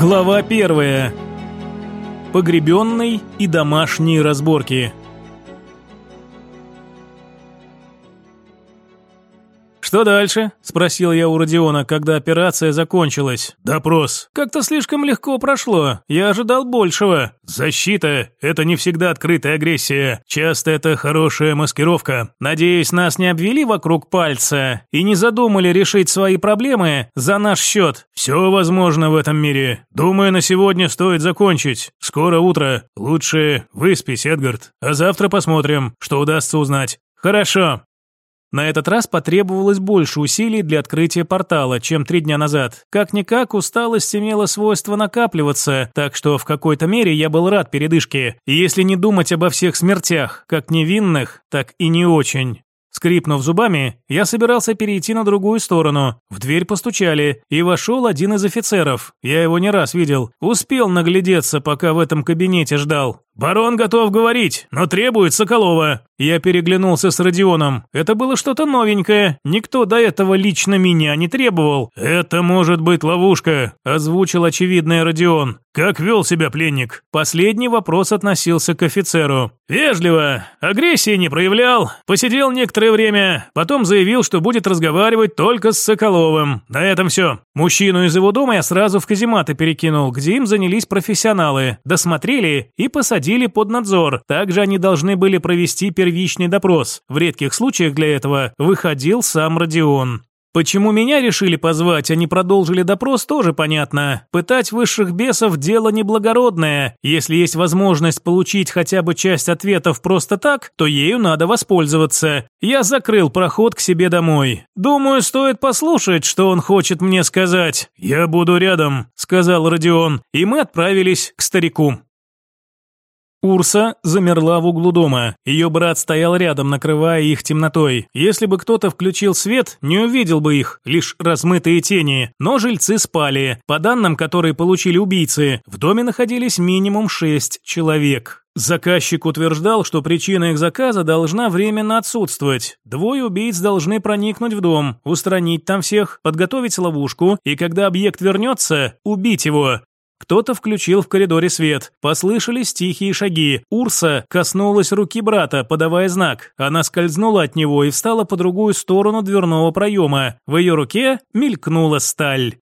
Глава первая. Погребенный и домашние разборки. «Что дальше?» – спросил я у Родиона, когда операция закончилась. «Допрос. Как-то слишком легко прошло. Я ожидал большего. Защита – это не всегда открытая агрессия. Часто это хорошая маскировка. Надеюсь, нас не обвели вокруг пальца и не задумали решить свои проблемы за наш счет. Все возможно в этом мире. Думаю, на сегодня стоит закончить. Скоро утро. Лучше выспись, Эдгард. А завтра посмотрим, что удастся узнать. Хорошо. На этот раз потребовалось больше усилий для открытия портала, чем три дня назад. Как-никак, усталость имела свойство накапливаться, так что в какой-то мере я был рад передышке. Если не думать обо всех смертях, как невинных, так и не очень. Скрипнув зубами, я собирался перейти на другую сторону. В дверь постучали, и вошел один из офицеров. Я его не раз видел. Успел наглядеться, пока в этом кабинете ждал. «Барон готов говорить, но требует Соколова». Я переглянулся с Родионом. Это было что-то новенькое. Никто до этого лично меня не требовал. «Это может быть ловушка», – озвучил очевидный Родион. «Как вел себя пленник?» Последний вопрос относился к офицеру. «Вежливо. Агрессии не проявлял. Посидел некоторое время. Потом заявил, что будет разговаривать только с Соколовым. На этом все. Мужчину из его дома я сразу в казематы перекинул, где им занялись профессионалы. Досмотрели и посадили под надзор. Также они должны были провести первичный допрос. В редких случаях для этого выходил сам Родион. Почему меня решили позвать, а не продолжили допрос, тоже понятно. Пытать высших бесов – дело неблагородное. Если есть возможность получить хотя бы часть ответов просто так, то ею надо воспользоваться. Я закрыл проход к себе домой. Думаю, стоит послушать, что он хочет мне сказать. «Я буду рядом», – сказал Родион, и мы отправились к старику. Урса замерла в углу дома. Ее брат стоял рядом, накрывая их темнотой. Если бы кто-то включил свет, не увидел бы их, лишь размытые тени. Но жильцы спали. По данным, которые получили убийцы, в доме находились минимум шесть человек. Заказчик утверждал, что причина их заказа должна временно отсутствовать. Двое убийц должны проникнуть в дом, устранить там всех, подготовить ловушку и, когда объект вернется, убить его. Кто-то включил в коридоре свет. Послышались тихие шаги. Урса коснулась руки брата, подавая знак. Она скользнула от него и встала по другую сторону дверного проема. В ее руке мелькнула сталь.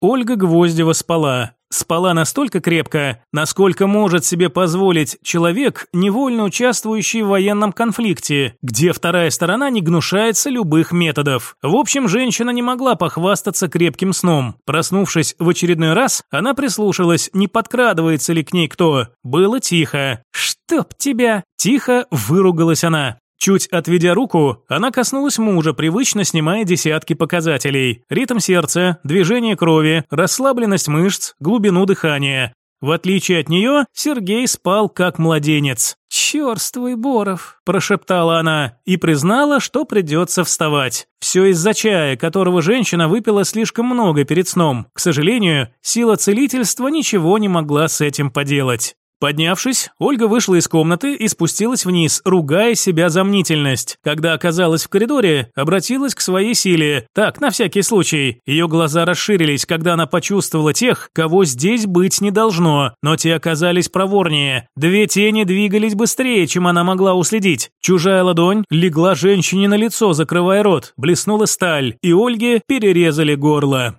Ольга Гвоздева спала. Спала настолько крепко, насколько может себе позволить человек, невольно участвующий в военном конфликте, где вторая сторона не гнушается любых методов. В общем, женщина не могла похвастаться крепким сном. Проснувшись в очередной раз, она прислушалась, не подкрадывается ли к ней кто. Было тихо. «Чтоб тебя!» Тихо выругалась она. Чуть отведя руку, она коснулась мужа, привычно снимая десятки показателей. Ритм сердца, движение крови, расслабленность мышц, глубину дыхания. В отличие от нее, Сергей спал как младенец. «Черствый Боров», – прошептала она и признала, что придется вставать. Все из-за чая, которого женщина выпила слишком много перед сном. К сожалению, сила целительства ничего не могла с этим поделать. Поднявшись, Ольга вышла из комнаты и спустилась вниз, ругая себя за мнительность. Когда оказалась в коридоре, обратилась к своей силе. Так, на всякий случай. Ее глаза расширились, когда она почувствовала тех, кого здесь быть не должно, но те оказались проворнее. Две тени двигались быстрее, чем она могла уследить. Чужая ладонь легла женщине на лицо, закрывая рот, блеснула сталь, и Ольге перерезали горло.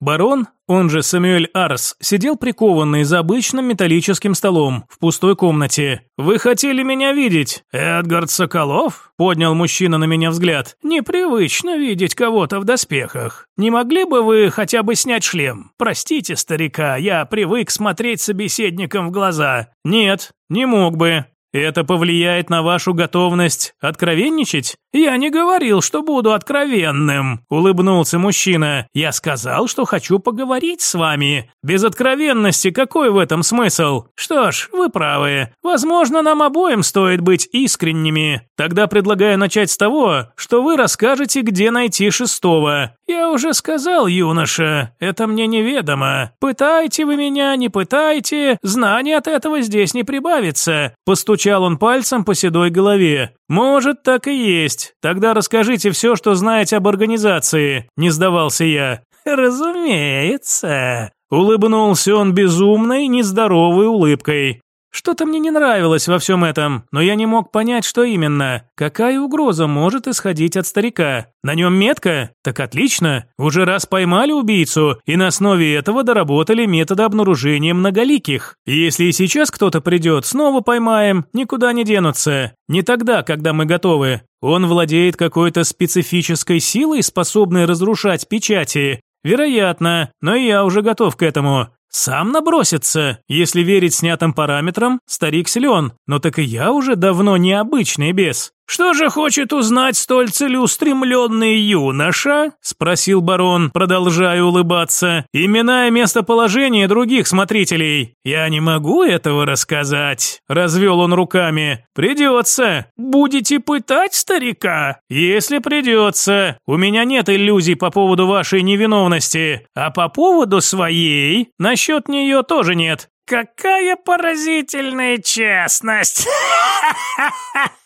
Барон, он же Самюэль Арс, сидел прикованный за обычным металлическим столом в пустой комнате. «Вы хотели меня видеть?» «Эдгард Соколов?» – поднял мужчина на меня взгляд. «Непривычно видеть кого-то в доспехах. Не могли бы вы хотя бы снять шлем? Простите, старика, я привык смотреть собеседникам в глаза». «Нет, не мог бы. Это повлияет на вашу готовность откровенничать? Я не говорил, что буду откровенным, улыбнулся мужчина. Я сказал, что хочу поговорить с вами. Без откровенности какой в этом смысл? Что ж, вы правы. Возможно, нам обоим стоит быть искренними. Тогда предлагаю начать с того, что вы расскажете, где найти шестого. Я уже сказал, юноша, это мне неведомо. Пытайте вы меня, не пытайте, знаний от этого здесь не прибавится. Постучал он пальцем по седой голове. Может, так и есть. Тогда расскажите все, что знаете об организации. Не сдавался я. разумеется. Улыбнулся он безумной, нездоровой улыбкой. Что-то мне не нравилось во всем этом, но я не мог понять, что именно. Какая угроза может исходить от старика? На нем метка? Так отлично. Уже раз поймали убийцу, и на основе этого доработали методы обнаружения многоликих. если и сейчас кто-то придет, снова поймаем, никуда не денутся. Не тогда, когда мы готовы. Он владеет какой-то специфической силой, способной разрушать печати. Вероятно, но я уже готов к этому. Сам набросится. Если верить снятым параметрам, старик силен, но так и я уже давно необычный бес. «Что же хочет узнать столь целеустремленный юноша?» – спросил барон, продолжая улыбаться. «Имена и местоположение других смотрителей. Я не могу этого рассказать», – развел он руками. «Придется. Будете пытать старика?» «Если придется. У меня нет иллюзий по поводу вашей невиновности. А по поводу своей, насчет нее тоже нет. Какая поразительная честность!»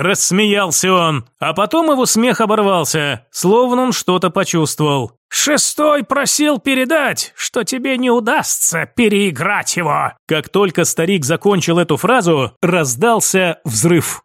Рассмеялся он, а потом его смех оборвался, словно он что-то почувствовал. «Шестой просил передать, что тебе не удастся переиграть его!» Как только старик закончил эту фразу, раздался взрыв.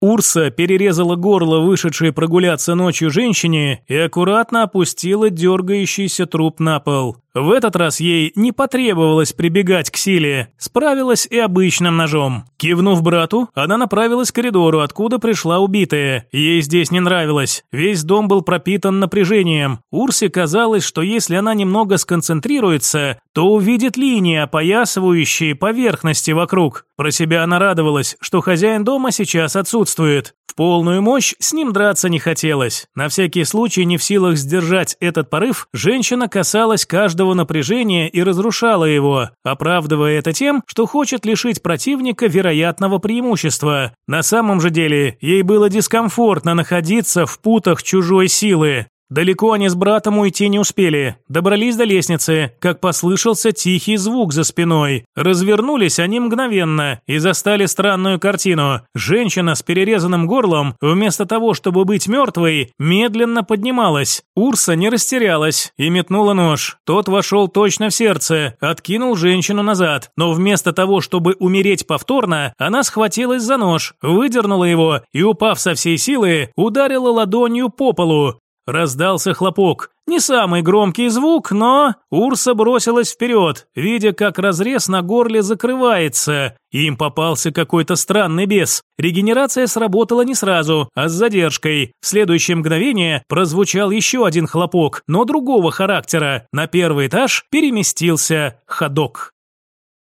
Урса перерезала горло вышедшей прогуляться ночью женщине и аккуратно опустила дергающийся труп на пол. В этот раз ей не потребовалось прибегать к силе, справилась и обычным ножом. Кивнув брату, она направилась к коридору, откуда пришла убитая. Ей здесь не нравилось. Весь дом был пропитан напряжением. Урсе казалось, что если она немного сконцентрируется, то увидит линии, опоясывающие поверхности вокруг. Про себя она радовалась, что хозяин дома сейчас отсутствует. В полную мощь с ним драться не хотелось. На всякий случай, не в силах сдержать этот порыв, женщина касалась каждого напряжения и разрушала его, оправдывая это тем, что хочет лишить противника вероятного преимущества. На самом же деле, ей было дискомфортно находиться в путах чужой силы. Далеко они с братом уйти не успели. Добрались до лестницы, как послышался тихий звук за спиной. Развернулись они мгновенно и застали странную картину. Женщина с перерезанным горлом, вместо того, чтобы быть мертвой, медленно поднималась. Урса не растерялась и метнула нож. Тот вошел точно в сердце, откинул женщину назад. Но вместо того, чтобы умереть повторно, она схватилась за нож, выдернула его и, упав со всей силы, ударила ладонью по полу. Раздался хлопок. Не самый громкий звук, но Урса бросилась вперед, видя, как разрез на горле закрывается. Им попался какой-то странный бес. Регенерация сработала не сразу, а с задержкой. В следующее мгновение прозвучал еще один хлопок, но другого характера. На первый этаж переместился ходок.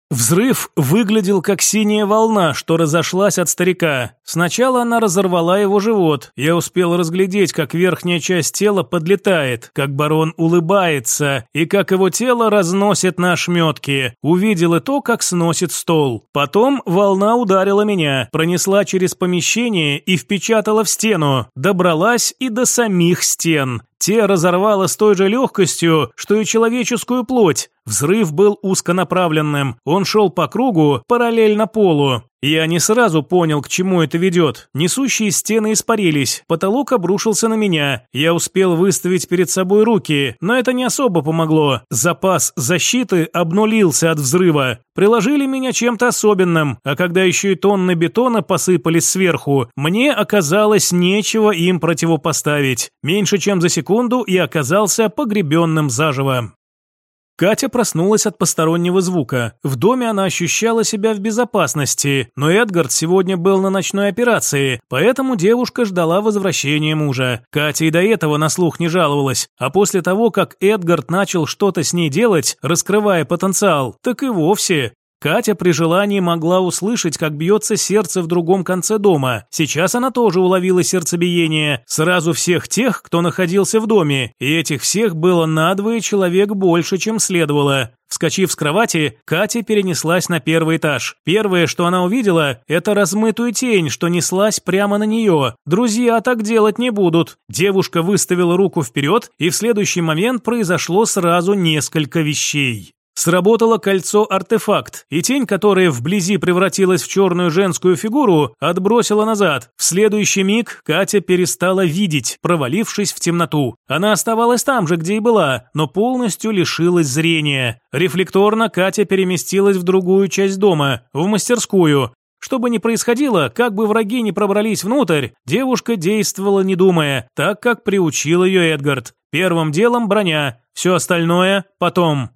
Взрыв выглядел как синяя волна, что разошлась от старика. Сначала она разорвала его живот. Я успел разглядеть, как верхняя часть тела подлетает, как барон улыбается и как его тело разносит на ошметки. Увидел и то, как сносит стол. Потом волна ударила меня, пронесла через помещение и впечатала в стену. Добралась и до самих стен. Те разорвало с той же легкостью, что и человеческую плоть. Взрыв был узконаправленным. Он шел по кругу, параллельно полу. Я не сразу понял, к чему это ведет. Несущие стены испарились, потолок обрушился на меня. Я успел выставить перед собой руки, но это не особо помогло. Запас защиты обнулился от взрыва. Приложили меня чем-то особенным, а когда еще и тонны бетона посыпались сверху, мне оказалось нечего им противопоставить. Меньше чем за секунду я оказался погребенным заживо. Катя проснулась от постороннего звука. В доме она ощущала себя в безопасности, но Эдгард сегодня был на ночной операции, поэтому девушка ждала возвращения мужа. Катя и до этого на слух не жаловалась, а после того, как Эдгард начал что-то с ней делать, раскрывая потенциал, так и вовсе. Катя при желании могла услышать, как бьется сердце в другом конце дома. Сейчас она тоже уловила сердцебиение. Сразу всех тех, кто находился в доме. И этих всех было надвое человек больше, чем следовало. Вскочив с кровати, Катя перенеслась на первый этаж. Первое, что она увидела, это размытую тень, что неслась прямо на нее. Друзья так делать не будут. Девушка выставила руку вперед, и в следующий момент произошло сразу несколько вещей. Сработало кольцо-артефакт, и тень, которая вблизи превратилась в черную женскую фигуру, отбросила назад. В следующий миг Катя перестала видеть, провалившись в темноту. Она оставалась там же, где и была, но полностью лишилась зрения. Рефлекторно Катя переместилась в другую часть дома, в мастерскую. Что бы ни происходило, как бы враги не пробрались внутрь, девушка действовала не думая, так как приучил ее Эдгард. Первым делом броня, все остальное потом.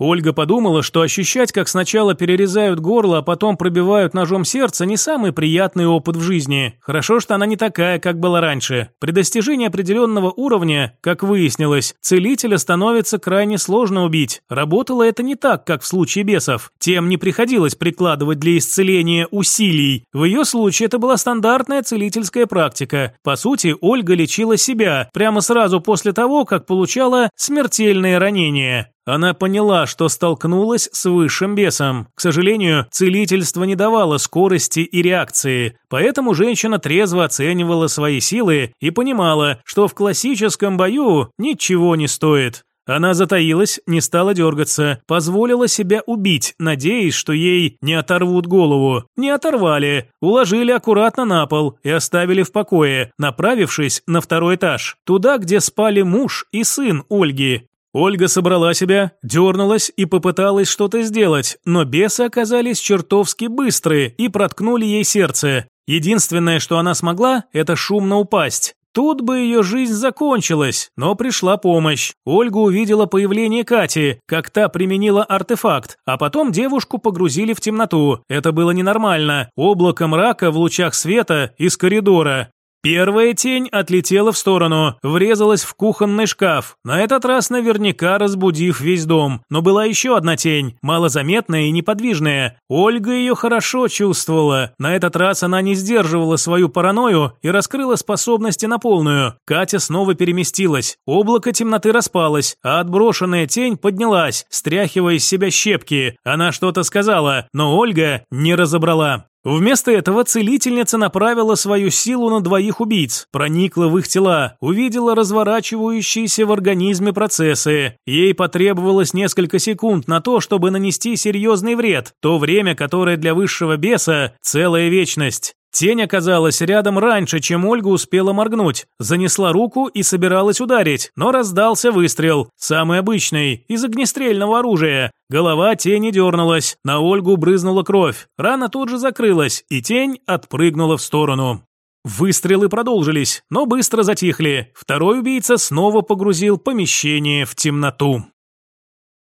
Ольга подумала, что ощущать, как сначала перерезают горло, а потом пробивают ножом сердце, не самый приятный опыт в жизни. Хорошо, что она не такая, как была раньше. При достижении определенного уровня, как выяснилось, целителя становится крайне сложно убить. Работало это не так, как в случае бесов. Тем не приходилось прикладывать для исцеления усилий. В ее случае это была стандартная целительская практика. По сути, Ольга лечила себя прямо сразу после того, как получала смертельные ранения. Она поняла, что столкнулась с высшим бесом. К сожалению, целительство не давало скорости и реакции, поэтому женщина трезво оценивала свои силы и понимала, что в классическом бою ничего не стоит. Она затаилась, не стала дергаться, позволила себя убить, надеясь, что ей не оторвут голову. Не оторвали, уложили аккуратно на пол и оставили в покое, направившись на второй этаж, туда, где спали муж и сын Ольги. Ольга собрала себя, дернулась и попыталась что-то сделать, но бесы оказались чертовски быстрые и проткнули ей сердце. Единственное, что она смогла, это шумно упасть. Тут бы ее жизнь закончилась, но пришла помощь. Ольга увидела появление Кати, как та применила артефакт, а потом девушку погрузили в темноту. Это было ненормально. Облако мрака в лучах света из коридора. Первая тень отлетела в сторону, врезалась в кухонный шкаф, на этот раз наверняка разбудив весь дом. Но была еще одна тень, малозаметная и неподвижная. Ольга ее хорошо чувствовала. На этот раз она не сдерживала свою паранойю и раскрыла способности на полную. Катя снова переместилась. Облако темноты распалось, а отброшенная тень поднялась, стряхивая из себя щепки. Она что-то сказала, но Ольга не разобрала. Вместо этого целительница направила свою силу на двоих убийц, проникла в их тела, увидела разворачивающиеся в организме процессы. Ей потребовалось несколько секунд на то, чтобы нанести серьезный вред, то время, которое для высшего беса – целая вечность. Тень оказалась рядом раньше, чем Ольга успела моргнуть. Занесла руку и собиралась ударить, но раздался выстрел. Самый обычный, из огнестрельного оружия. Голова тени дернулась, на Ольгу брызнула кровь. Рана тут же закрылась, и тень отпрыгнула в сторону. Выстрелы продолжились, но быстро затихли. Второй убийца снова погрузил помещение в темноту.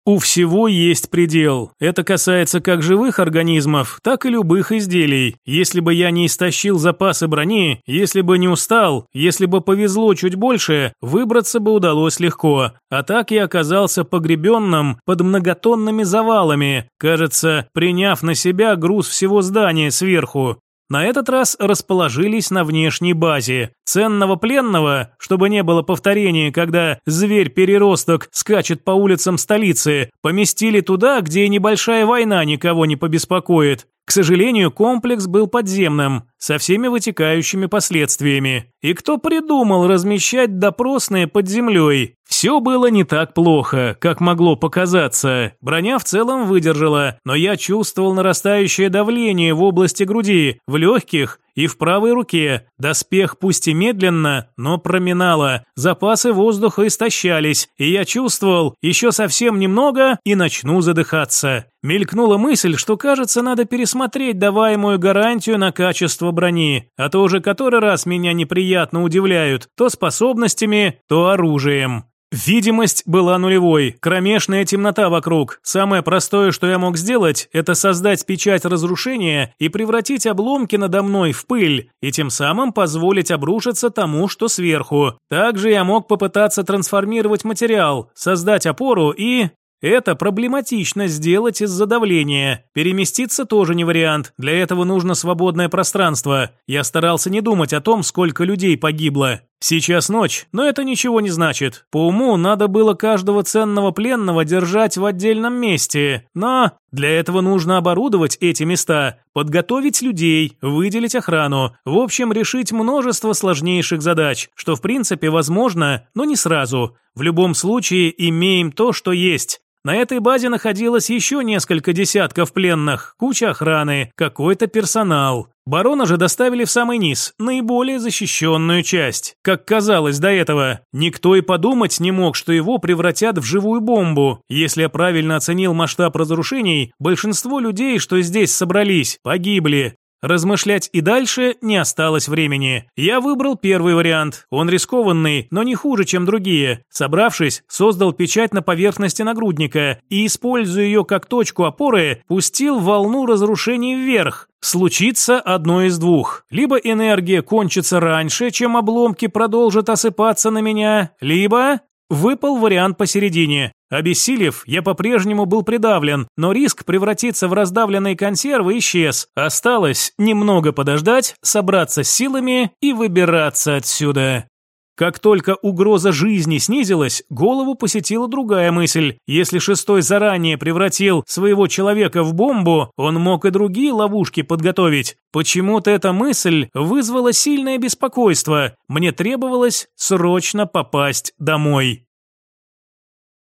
У всего есть предел. Это касается как живых организмов, так и любых изделий. Если бы я не истощил запасы брони, если бы не устал, если бы повезло чуть больше, выбраться бы удалось легко. А так я оказался погребенным под многотонными завалами, кажется, приняв на себя груз всего здания сверху. На этот раз расположились на внешней базе. Ценного пленного, чтобы не было повторения, когда зверь-переросток скачет по улицам столицы, поместили туда, где небольшая война никого не побеспокоит. К сожалению, комплекс был подземным, со всеми вытекающими последствиями. И кто придумал размещать допросные под землей? Все было не так плохо, как могло показаться. Броня в целом выдержала, но я чувствовал нарастающее давление в области груди, в легких и в правой руке. Доспех пусть и медленно, но проминало. Запасы воздуха истощались, и я чувствовал, еще совсем немного и начну задыхаться. Мелькнула мысль, что, кажется, надо пересмотреть даваемую гарантию на качество брони, а то уже который раз меня неприятно удивляют то способностями, то оружием. Видимость была нулевой, кромешная темнота вокруг. Самое простое, что я мог сделать, это создать печать разрушения и превратить обломки надо мной в пыль, и тем самым позволить обрушиться тому, что сверху. Также я мог попытаться трансформировать материал, создать опору и... Это проблематично сделать из-за давления. Переместиться тоже не вариант. Для этого нужно свободное пространство. Я старался не думать о том, сколько людей погибло. Сейчас ночь, но это ничего не значит. По уму надо было каждого ценного пленного держать в отдельном месте. Но Для этого нужно оборудовать эти места, подготовить людей, выделить охрану, в общем, решить множество сложнейших задач, что в принципе возможно, но не сразу. В любом случае имеем то, что есть. На этой базе находилось еще несколько десятков пленных, куча охраны, какой-то персонал. Барона же доставили в самый низ, наиболее защищенную часть. Как казалось до этого, никто и подумать не мог, что его превратят в живую бомбу. Если я правильно оценил масштаб разрушений, большинство людей, что здесь собрались, погибли. Размышлять и дальше не осталось времени. Я выбрал первый вариант. Он рискованный, но не хуже, чем другие. Собравшись, создал печать на поверхности нагрудника и, используя ее как точку опоры, пустил волну разрушений вверх. Случится одно из двух. Либо энергия кончится раньше, чем обломки продолжат осыпаться на меня, либо Выпал вариант посередине. Обессилев, я по-прежнему был придавлен, но риск превратиться в раздавленные консервы исчез. Осталось немного подождать, собраться с силами и выбираться отсюда. Как только угроза жизни снизилась, голову посетила другая мысль. Если шестой заранее превратил своего человека в бомбу, он мог и другие ловушки подготовить. Почему-то эта мысль вызвала сильное беспокойство. Мне требовалось срочно попасть домой.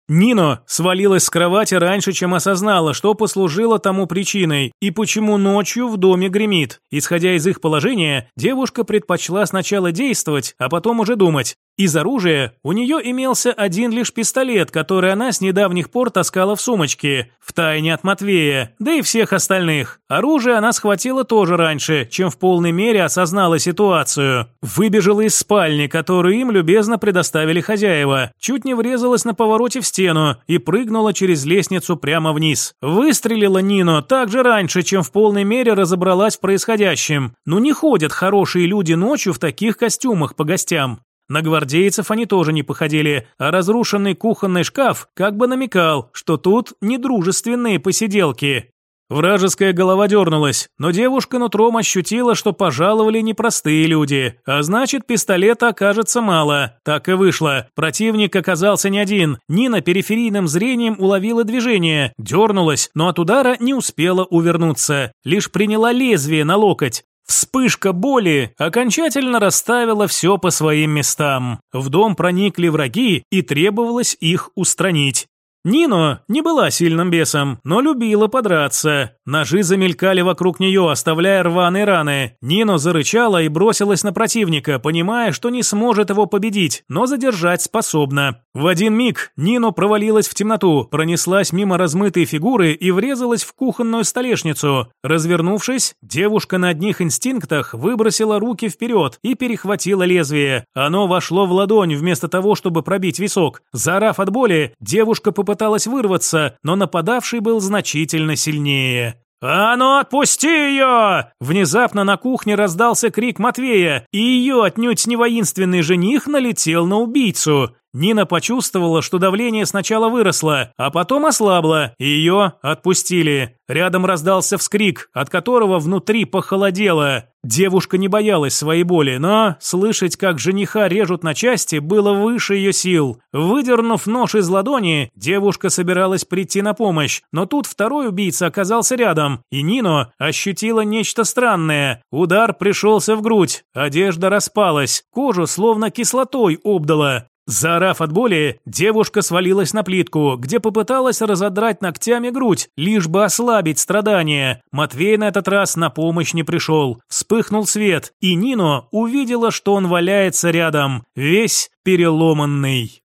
Нино свалилась с кровати раньше, чем осознала, что послужило тому причиной и почему ночью в доме гремит. Исходя из их положения, девушка предпочла сначала действовать, а потом уже думать. Из оружия у нее имелся один лишь пистолет, который она с недавних пор таскала в сумочке, в тайне от Матвея, да и всех остальных. Оружие она схватила тоже раньше, чем в полной мере осознала ситуацию. Выбежала из спальни, которую им любезно предоставили хозяева, чуть не врезалась на повороте в стену и прыгнула через лестницу прямо вниз. Выстрелила Нино так же раньше, чем в полной мере разобралась в происходящем. Ну не ходят хорошие люди ночью в таких костюмах по гостям. На гвардейцев они тоже не походили, а разрушенный кухонный шкаф как бы намекал, что тут недружественные посиделки. Вражеская голова дернулась, но девушка нутром ощутила, что пожаловали непростые люди, а значит, пистолета окажется мало. Так и вышло. Противник оказался не один. Нина периферийным зрением уловила движение, дернулась, но от удара не успела увернуться. Лишь приняла лезвие на локоть. Вспышка боли окончательно расставила все по своим местам. В дом проникли враги, и требовалось их устранить. Нино не была сильным бесом, но любила подраться. Ножи замелькали вокруг нее, оставляя рваные раны. Нино зарычала и бросилась на противника, понимая, что не сможет его победить, но задержать способна. В один миг Нино провалилась в темноту, пронеслась мимо размытой фигуры и врезалась в кухонную столешницу. Развернувшись, девушка на одних инстинктах выбросила руки вперед и перехватила лезвие. Оно вошло в ладонь вместо того, чтобы пробить висок. Заорав от боли, девушка попыталась вырваться, но нападавший был значительно сильнее. «А ну отпусти ее!» Внезапно на кухне раздался крик Матвея, и ее отнюдь не воинственный жених налетел на убийцу. Нина почувствовала, что давление сначала выросло, а потом ослабло, и ее отпустили. Рядом раздался вскрик, от которого внутри похолодело. Девушка не боялась своей боли, но слышать, как жениха режут на части, было выше ее сил. Выдернув нож из ладони, девушка собиралась прийти на помощь, но тут второй убийца оказался рядом, и Нино ощутила нечто странное. Удар пришелся в грудь, одежда распалась, кожу словно кислотой обдала. Заорав от боли, девушка свалилась на плитку, где попыталась разодрать ногтями грудь, лишь бы ослабить страдания. Матвей на этот раз на помощь не пришел. Вспыхнул свет, и Нино увидела, что он валяется рядом, весь переломанный.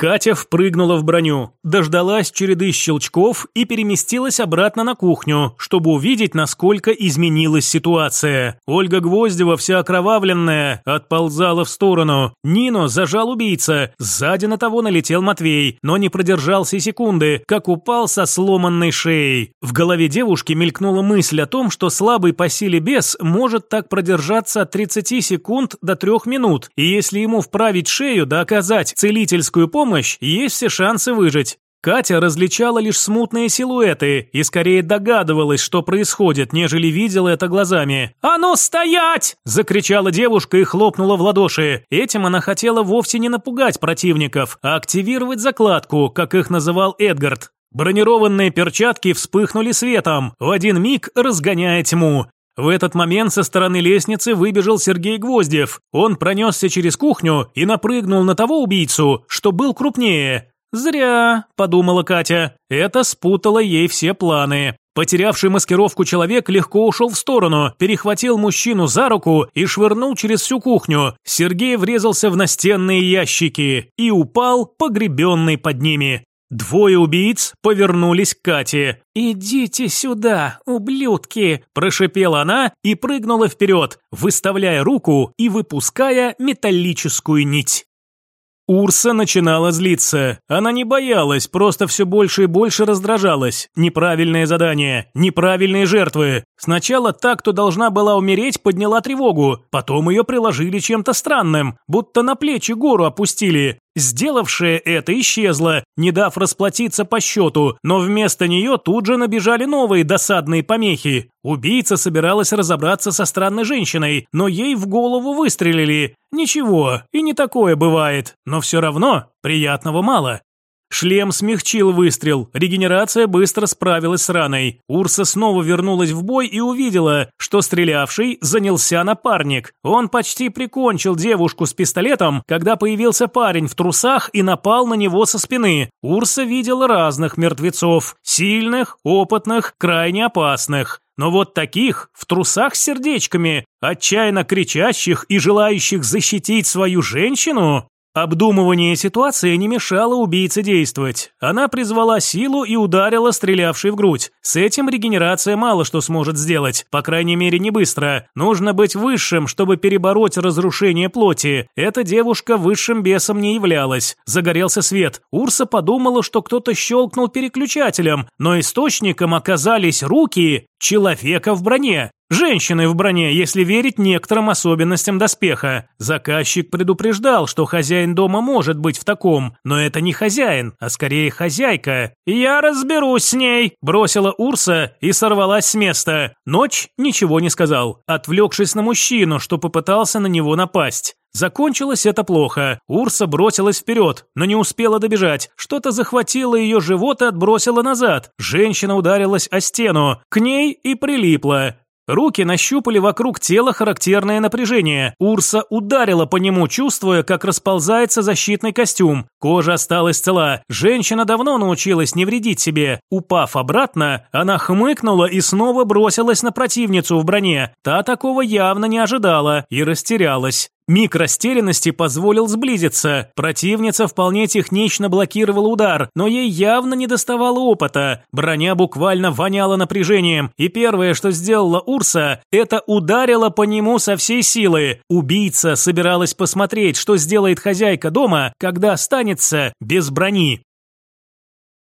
Катя впрыгнула в броню, дождалась череды щелчков и переместилась обратно на кухню, чтобы увидеть, насколько изменилась ситуация. Ольга Гвоздева, вся окровавленная, отползала в сторону. Нино зажал убийца. Сзади на того налетел Матвей, но не продержался секунды, как упал со сломанной шеей. В голове девушки мелькнула мысль о том, что слабый по силе бес может так продержаться от 30 секунд до 3 минут, и если ему вправить шею да оказать целительскую помощь, помощь, есть все шансы выжить. Катя различала лишь смутные силуэты и скорее догадывалась, что происходит, нежели видела это глазами. «А ну стоять!» – закричала девушка и хлопнула в ладоши. Этим она хотела вовсе не напугать противников, а активировать закладку, как их называл Эдгард. Бронированные перчатки вспыхнули светом, в один миг разгоняя тьму. В этот момент со стороны лестницы выбежал Сергей Гвоздев. Он пронесся через кухню и напрыгнул на того убийцу, что был крупнее. «Зря», – подумала Катя, – это спутало ей все планы. Потерявший маскировку человек легко ушел в сторону, перехватил мужчину за руку и швырнул через всю кухню. Сергей врезался в настенные ящики и упал, погребенный под ними. Двое убийц повернулись к Кате. «Идите сюда, ублюдки!» – прошипела она и прыгнула вперед, выставляя руку и выпуская металлическую нить. Урса начинала злиться. Она не боялась, просто все больше и больше раздражалась. Неправильное задание, неправильные жертвы. Сначала та, кто должна была умереть, подняла тревогу. Потом ее приложили чем-то странным, будто на плечи гору опустили. Сделавшая это исчезла, не дав расплатиться по счету, но вместо нее тут же набежали новые досадные помехи. Убийца собиралась разобраться со странной женщиной, но ей в голову выстрелили. Ничего, и не такое бывает, но все равно приятного мало. Шлем смягчил выстрел, регенерация быстро справилась с раной. Урса снова вернулась в бой и увидела, что стрелявший занялся напарник. Он почти прикончил девушку с пистолетом, когда появился парень в трусах и напал на него со спины. Урса видела разных мертвецов, сильных, опытных, крайне опасных. Но вот таких, в трусах с сердечками, отчаянно кричащих и желающих защитить свою женщину, Обдумывание ситуации не мешало убийце действовать. Она призвала силу и ударила стрелявший в грудь. С этим регенерация мало что сможет сделать, по крайней мере не быстро. Нужно быть высшим, чтобы перебороть разрушение плоти. Эта девушка высшим бесом не являлась. Загорелся свет. Урса подумала, что кто-то щелкнул переключателем, но источником оказались руки человека в броне. Женщины в броне, если верить некоторым особенностям доспеха. Заказчик предупреждал, что хозяин дома может быть в таком, но это не хозяин, а скорее хозяйка. «Я разберусь с ней», – бросила Урса и сорвалась с места. Ночь ничего не сказал, отвлекшись на мужчину, что попытался на него напасть. Закончилось это плохо. Урса бросилась вперед, но не успела добежать. Что-то захватило ее живот и отбросило назад. Женщина ударилась о стену. К ней и прилипла. Руки нащупали вокруг тела характерное напряжение. Урса ударила по нему, чувствуя, как расползается защитный костюм. Кожа осталась цела. Женщина давно научилась не вредить себе. Упав обратно, она хмыкнула и снова бросилась на противницу в броне. Та такого явно не ожидала и растерялась. Миг растерянности позволил сблизиться. Противница вполне технично блокировала удар, но ей явно не доставало опыта. Броня буквально воняла напряжением, и первое, что сделала Урса, это ударила по нему со всей силы. Убийца собиралась посмотреть, что сделает хозяйка дома, когда останется без брони.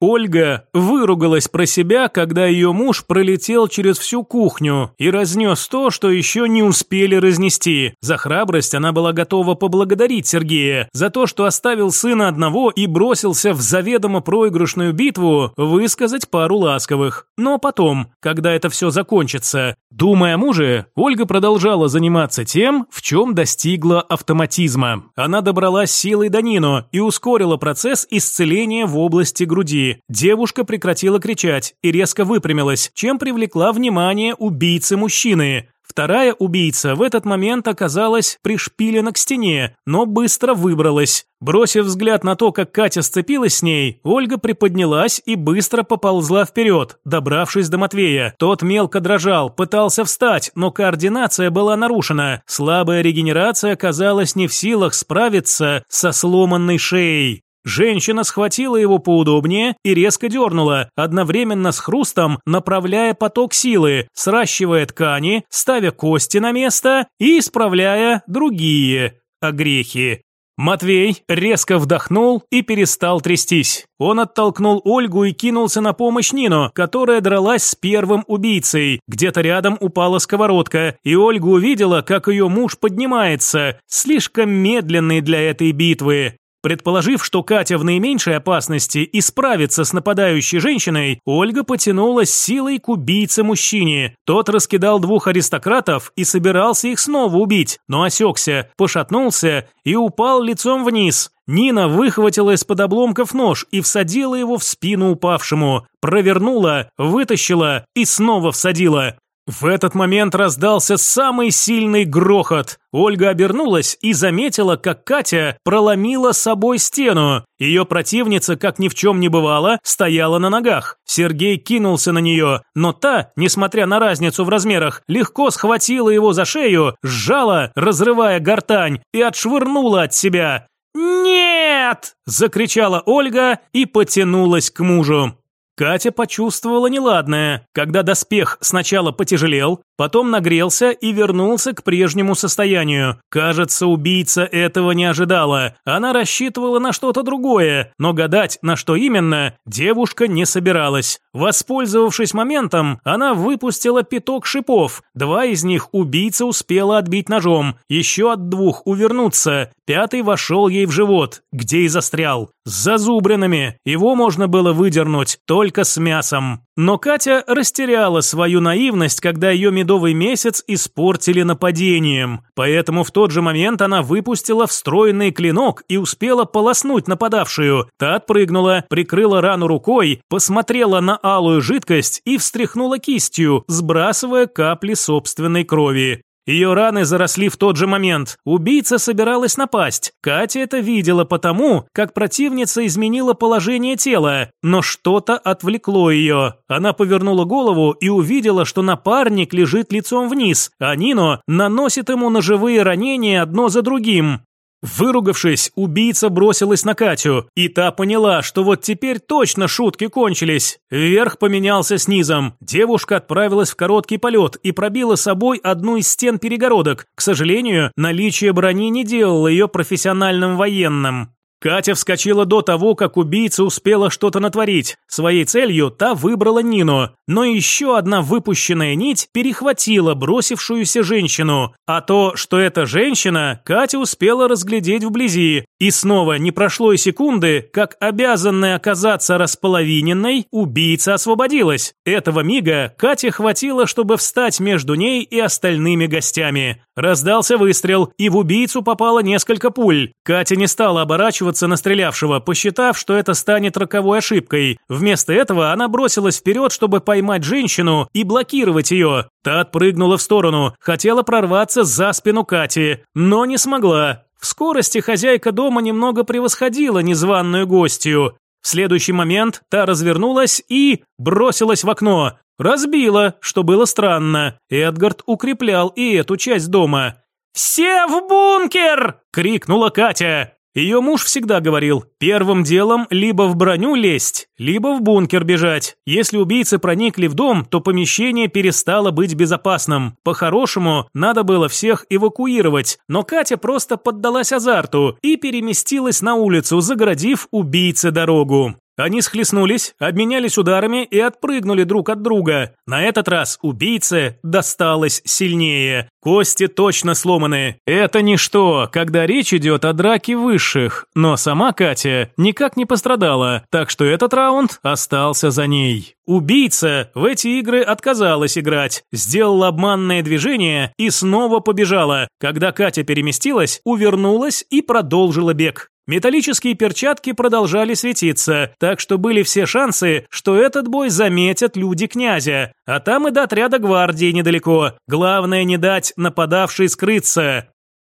Ольга выругалась про себя, когда ее муж пролетел через всю кухню и разнес то, что еще не успели разнести. За храбрость она была готова поблагодарить Сергея, за то, что оставил сына одного и бросился в заведомо проигрышную битву, высказать пару ласковых. Но потом, когда это все закончится. Думая о муже, Ольга продолжала заниматься тем, в чем достигла автоматизма. Она добралась силой до Нино и ускорила процесс исцеления в области груди. Девушка прекратила кричать и резко выпрямилась, чем привлекла внимание убийцы мужчины. Вторая убийца в этот момент оказалась пришпилена к стене, но быстро выбралась. Бросив взгляд на то, как Катя сцепилась с ней, Ольга приподнялась и быстро поползла вперед, добравшись до Матвея. Тот мелко дрожал, пытался встать, но координация была нарушена. Слабая регенерация оказалась не в силах справиться со сломанной шеей. Женщина схватила его поудобнее и резко дернула, одновременно с хрустом направляя поток силы, сращивая ткани, ставя кости на место и исправляя другие огрехи. Матвей резко вдохнул и перестал трястись. Он оттолкнул Ольгу и кинулся на помощь Нину, которая дралась с первым убийцей. Где-то рядом упала сковородка, и Ольга увидела, как ее муж поднимается, слишком медленный для этой битвы. Предположив, что Катя в наименьшей опасности и справится с нападающей женщиной, Ольга потянулась силой к убийце-мужчине. Тот раскидал двух аристократов и собирался их снова убить, но осекся, пошатнулся и упал лицом вниз. Нина выхватила из-под обломков нож и всадила его в спину упавшему, провернула, вытащила и снова всадила. В этот момент раздался самый сильный грохот. Ольга обернулась и заметила, как Катя проломила собой стену. Ее противница, как ни в чем не бывало, стояла на ногах. Сергей кинулся на нее, но та, несмотря на разницу в размерах, легко схватила его за шею, сжала, разрывая гортань, и отшвырнула от себя. «Нет!» – закричала Ольга и потянулась к мужу. Катя почувствовала неладное, когда доспех сначала потяжелел, потом нагрелся и вернулся к прежнему состоянию. Кажется, убийца этого не ожидала. Она рассчитывала на что-то другое, но гадать, на что именно, девушка не собиралась. Воспользовавшись моментом, она выпустила пяток шипов. Два из них убийца успела отбить ножом, еще от двух увернуться. Пятый вошел ей в живот, где и застрял. С зазубринами. Его можно было выдернуть только с мясом. Но Катя растеряла свою наивность, когда ее медовый месяц испортили нападением. Поэтому в тот же момент она выпустила встроенный клинок и успела полоснуть нападавшую. Та отпрыгнула, прикрыла рану рукой, посмотрела на алую жидкость и встряхнула кистью, сбрасывая капли собственной крови. Ее раны заросли в тот же момент. Убийца собиралась напасть. Катя это видела потому, как противница изменила положение тела, но что-то отвлекло ее. Она повернула голову и увидела, что напарник лежит лицом вниз, а Нино наносит ему ножевые ранения одно за другим. Выругавшись, убийца бросилась на Катю, и та поняла, что вот теперь точно шутки кончились. Вверх поменялся с низом. Девушка отправилась в короткий полет и пробила собой одну из стен перегородок. К сожалению, наличие брони не делало ее профессиональным военным. Катя вскочила до того, как убийца успела что-то натворить. Своей целью та выбрала Нину, но еще одна выпущенная нить перехватила бросившуюся женщину. А то, что это женщина, Катя успела разглядеть вблизи. И снова не прошло и секунды, как обязанная оказаться располовиненной, убийца освободилась. Этого мига Кате хватило, чтобы встать между ней и остальными гостями. Раздался выстрел, и в убийцу попало несколько пуль. Катя не стала оборачиваться на стрелявшего, посчитав, что это станет роковой ошибкой. Вместо этого она бросилась вперед, чтобы поймать женщину и блокировать ее. Та отпрыгнула в сторону, хотела прорваться за спину Кати, но не смогла. В скорости хозяйка дома немного превосходила незваную гостью. В следующий момент та развернулась и бросилась в окно. Разбила, что было странно. Эдгард укреплял и эту часть дома. «Все в бункер!» – крикнула Катя. Ее муж всегда говорил, первым делом либо в броню лезть, либо в бункер бежать. Если убийцы проникли в дом, то помещение перестало быть безопасным. По-хорошему, надо было всех эвакуировать, но Катя просто поддалась азарту и переместилась на улицу, загородив убийце дорогу. Они схлестнулись, обменялись ударами и отпрыгнули друг от друга. На этот раз убийце досталось сильнее. Кости точно сломаны. Это ничто, когда речь идет о драке высших. Но сама Катя никак не пострадала, так что этот раунд остался за ней. Убийца в эти игры отказалась играть, сделала обманное движение и снова побежала. Когда Катя переместилась, увернулась и продолжила бег. Металлические перчатки продолжали светиться, так что были все шансы, что этот бой заметят люди князя. А там и до отряда гвардии недалеко. Главное не дать нападавшей скрыться.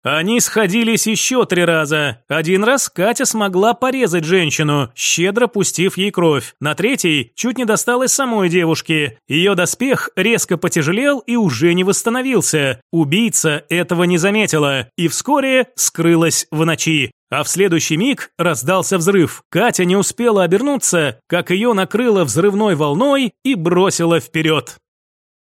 Они сходились еще три раза. Один раз Катя смогла порезать женщину, щедро пустив ей кровь. На третий чуть не досталось самой девушке. Ее доспех резко потяжелел и уже не восстановился. Убийца этого не заметила и вскоре скрылась в ночи. А в следующий миг раздался взрыв. Катя не успела обернуться, как ее накрыло взрывной волной и бросило вперед.